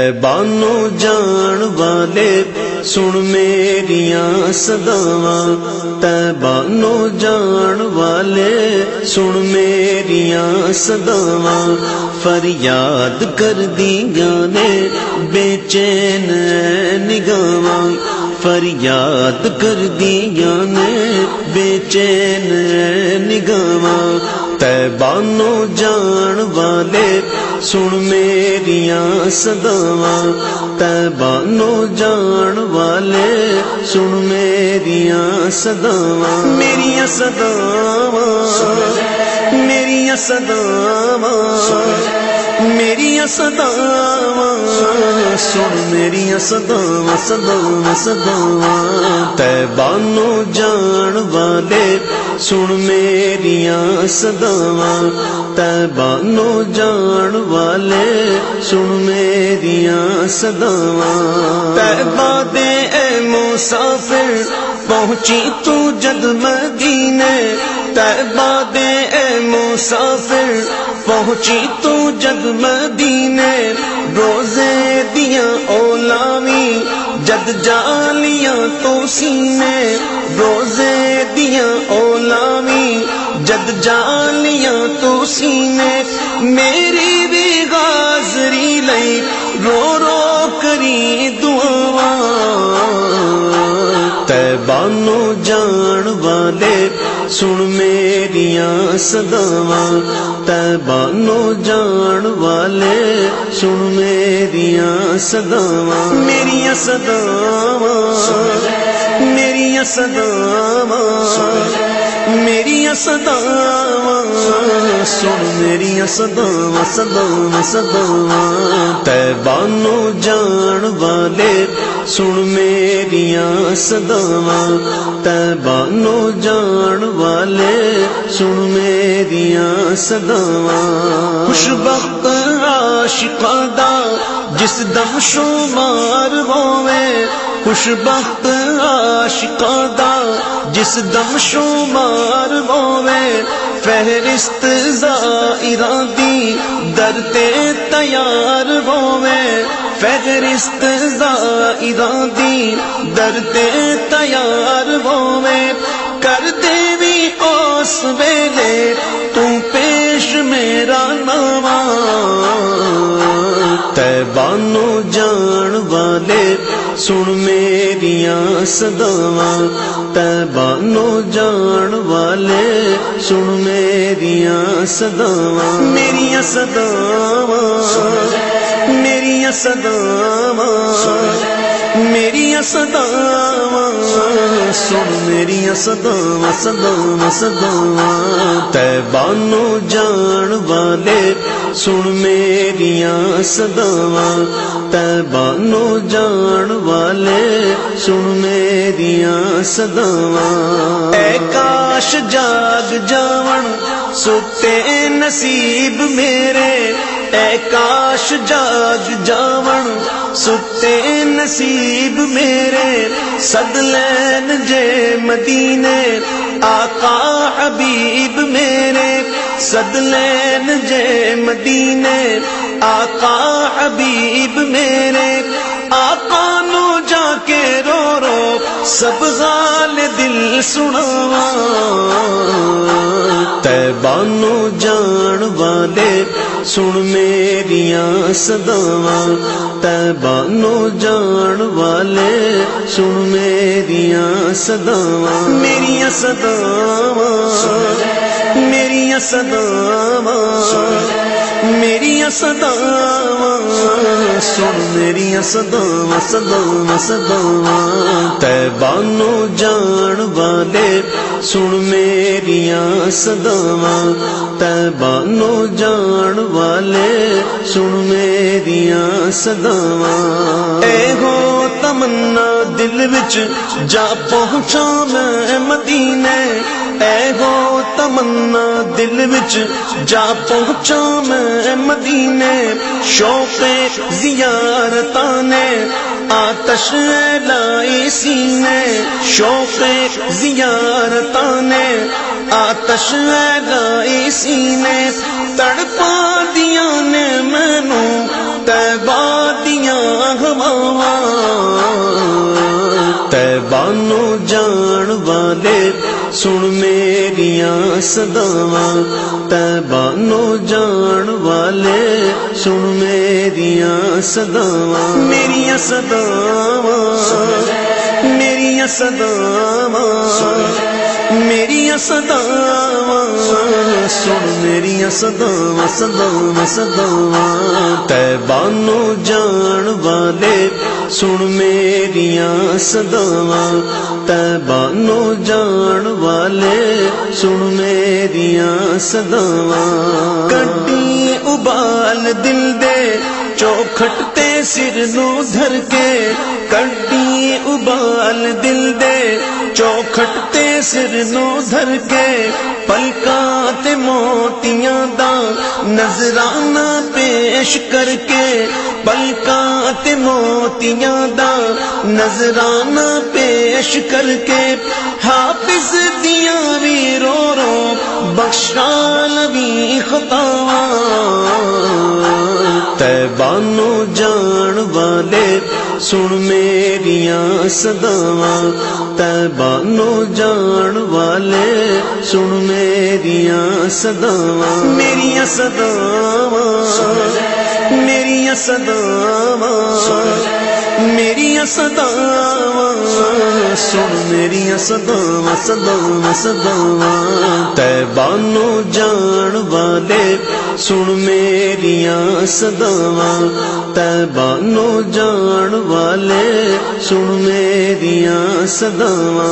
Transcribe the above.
بانو جان والے سن میریاں سداواں بانو جان والے سن میریاں سداواں فریاد کر دیا نے بے چین نگاواں فریاد کر دیا نے بے چین نگاواں بانو جان والے، سن میریاں سداواں تیبانو جان والے، سن میریاں سداواں میریاں سداواں میریاں سداواں میریاں سداواں سن میریاں سداواں سداواں سداواں تیبانو جان والے سن میریاں سداواں تیبانو جان والے سن میریاں سداواں تیبا دے اے مسافر پہنچی تو جد مدینے تیبا دے اے مسافر پہنچی تو جد مدینے روزے دیا اولاوی جد جالیاں تو سینے روزے دیا اولامی، جد جالیاں تو سینے میری بھی غازری لئی رو رو کری دعا تیبانو جان والے سن میریاں سداواں تیبانو جان والے سن میریاں سداواں میریاں سداواں میریاں سداواں میریاں سداواں سن میریاں سداواں سداواں سداواں تیبانو جان والے سن میریاں سداواں تیبانو جان والے سن میریاں سداواں خوش بخت عاشقاں دا، جس دم شمار ہوے خوش بخت عاشقاں دا، جس دم شمار ہوے فہرست زائراں دی درتے تیار ہوے فہرست زائراں دی درتے تیار ہوے کر دے بھی اس ویلے، تو پیش میرا نواں۔ تیبانو جان والے سن میریاں سداواں تیبانو جان والے سن میریاں سداواں میریاں سداواں میریاں سداواں میریاں سداواں سن میریاں سداواں سداواں سداواں تیبانو جان والے سن میریاں سداواں تیبانو جان والے سن میریاں سداواں کاش جاگ جاون ستے نصیب میرے اے کاش جاگ جاون ستے نصیب میرے صد لین جے مدینے، آقا حبیب میرے صد لین جے مدینے، آقا حبیب میرے، آقا نو کے رو رو سب غال دل سنا۔ تیبانو جان والے سن میریاں سداواں تیبانو جان والے سن میریاں سداواں میریاں سداواں میریاں سداواں میریاں سداواں سن میریاں سداواں سداواں سداواں تیبانو جان والے، سن میریاں سداواں تیبانو جان والے، سن میریاں سداواں اے ہو تمنا دل وچ، جا پہنچا میں مدینے۔ اے ہو تمنا دل وچ جا پہنچا میں مدینے، شوق زیارتاں نے آتش لائی سینے، شوق زیارتاں نے آتش لائی سینے، تڑپا دیا نے مینو تیبادیاں ہوا تیبانو جان والے سن میریاں سداواں تیبانو جان والے سن میریاں سداواں میریاں سداواں میریاں سداواں میری سدا سن میری سدا سدا سدا تیبانو جان والے، سن میرا سدا تیبانو جان والے، سن میرا سدا کٹی ابال دل دے چوکھٹتے سر نو دھر کے کڈی ابال دل دے چوکھٹتے سر نو دھر کے پلکات موتیاں دا نظرانہ پیش کر کے پلکات موتیاں دا نظرانہ پیش کر کے حافظ دیا بھی بخشال بھی خطا تیبانو جان والے، سن میریاں سداواں تیبانو جان والے، سن میریاں سداواں میریاں سداواں میریاں سداواں سداواں سن میری سداواں سداواں سداواں تیبانو جان والے، سن میری سداواں تیبانو جان والے، سن میری سداواں